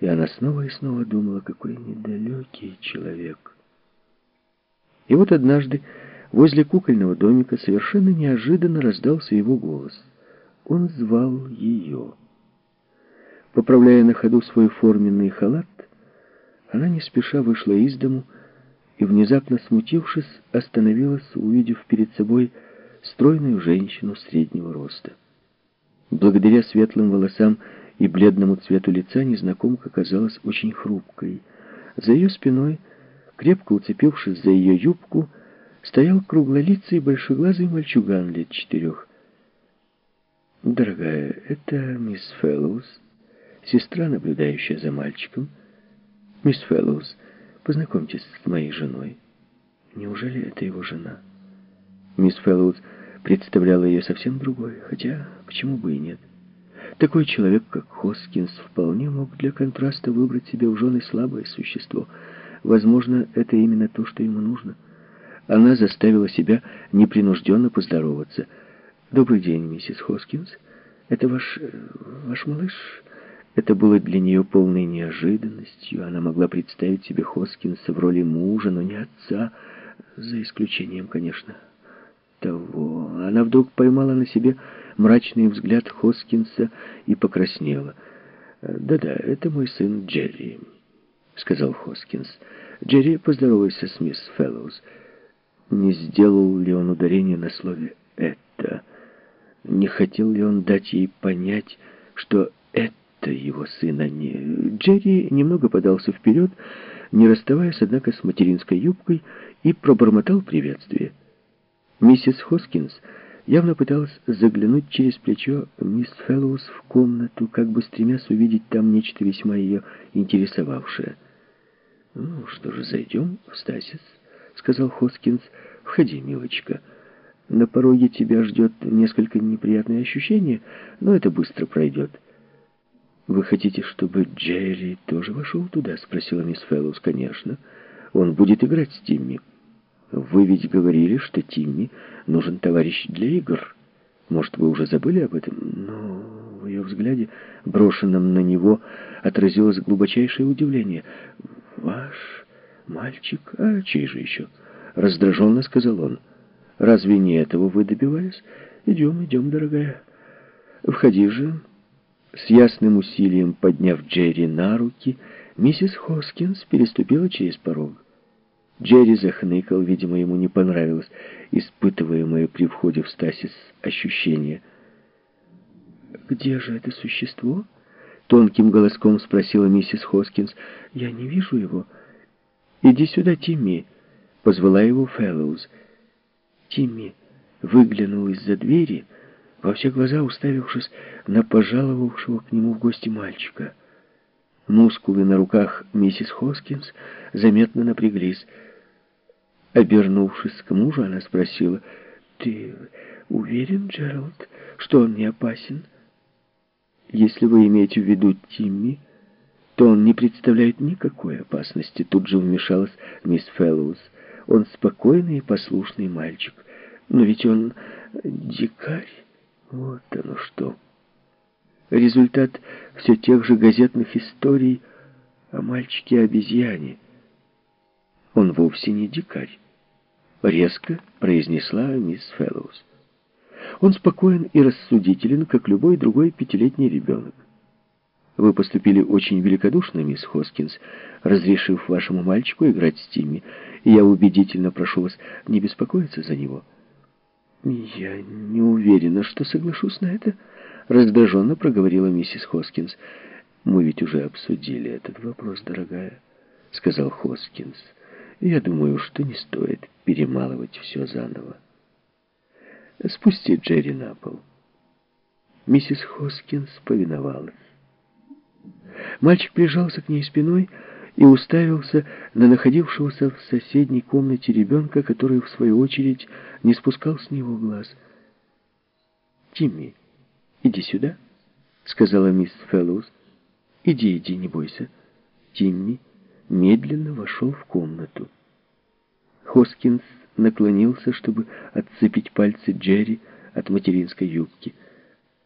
И она снова и снова думала, какой недалекий человек. И вот однажды возле кукольного домика совершенно неожиданно раздался его голос. Он звал ее. Поправляя на ходу свой форменный халат, она не спеша вышла из дому и, внезапно смутившись, остановилась, увидев перед собой стройную женщину среднего роста. Благодаря светлым волосам и бледному цвету лица незнакомка казалась очень хрупкой. За ее спиной, крепко уцепившись за ее юбку, стоял круглолицый большеглазый мальчуган лет четырех. «Дорогая, это мисс Фэллоус, сестра, наблюдающая за мальчиком. Мисс Фэллоус, познакомьтесь с моей женой. Неужели это его жена?» Мисс Фэллоус представляла ее совсем другой, хотя почему бы и нет. Такой человек, как Хоскинс, вполне мог для контраста выбрать себе в жены слабое существо. Возможно, это именно то, что ему нужно. Она заставила себя непринужденно поздороваться. «Добрый день, миссис Хоскинс. Это ваш... ваш малыш?» Это было для нее полной неожиданностью. Она могла представить себе Хоскинса в роли мужа, но не отца, за исключением, конечно, того. Она вдруг поймала на себе мрачный взгляд Хоскинса и покраснела. «Да-да, это мой сын Джерри», — сказал Хоскинс. «Джерри, поздоровайся с мисс Фэллоуз». Не сделал ли он ударение на слове «это»? Не хотел ли он дать ей понять, что это его сын, а не... Джерри немного подался вперед, не расставаясь, однако, с материнской юбкой, и пробормотал приветствие. Миссис Хоскинс явно пыталась заглянуть через плечо мисс Фэллоус в комнату, как бы стремясь увидеть там нечто весьма ее интересовавшее. «Ну что же, зайдем, Стасис», — сказал Хоскинс. «Входи, милочка. На пороге тебя ждет несколько неприятное ощущение, но это быстро пройдет». «Вы хотите, чтобы Джерри тоже вошел туда?» — спросила мисс Фэллоус. «Конечно. Он будет играть с Тимми». Вы ведь говорили, что Тимми нужен товарищ для игр. Может, вы уже забыли об этом? Но в ее взгляде, брошенном на него, отразилось глубочайшее удивление. «Ваш мальчик? А чей же еще?» Раздраженно сказал он. «Разве не этого вы добивались? Идем, идем, дорогая. Входи же». С ясным усилием подняв Джерри на руки, миссис Хоскинс переступила через порог. Джерри захныкал, видимо, ему не понравилось испытываемое при входе в Стасис ощущение. «Где же это существо?» Тонким голоском спросила миссис Хоскинс. «Я не вижу его». «Иди сюда, Тимми», — позвала его Фэллоуз. Тимми выглянул из-за двери, во все глаза уставившись на пожаловавшего к нему в гости мальчика. Мускулы на руках миссис Хоскинс заметно напряглись. Обернувшись к мужу, она спросила, «Ты уверен, Джеральд, что он не опасен?» «Если вы имеете в виду Тимми, то он не представляет никакой опасности», тут же вмешалась мисс Фэллоус. «Он спокойный и послушный мальчик, но ведь он дикарь, вот оно что». Результат все тех же газетных историй о мальчике-обезьяне. Он вовсе не дикарь. Резко произнесла мисс Фэллоус. Он спокоен и рассудителен, как любой другой пятилетний ребенок. Вы поступили очень великодушно, мисс Хоскинс, разрешив вашему мальчику играть с Тимми, и я убедительно прошу вас не беспокоиться за него. Я не уверена, что соглашусь на это, раздраженно проговорила миссис Хоскинс. Мы ведь уже обсудили этот вопрос, дорогая, сказал Хоскинс. Я думаю, что не стоит перемалывать все заново. Спусти Джерри на пол. Миссис Хоскинс повиновалась. Мальчик прижался к ней спиной и уставился на находившегося в соседней комнате ребенка, который, в свою очередь, не спускал с него глаз. «Тимми, иди сюда», — сказала мисс Фэллоус. «Иди, иди, не бойся». Тимми медленно вошел в комнату. Хоскинс наклонился, чтобы отцепить пальцы Джерри от материнской юбки —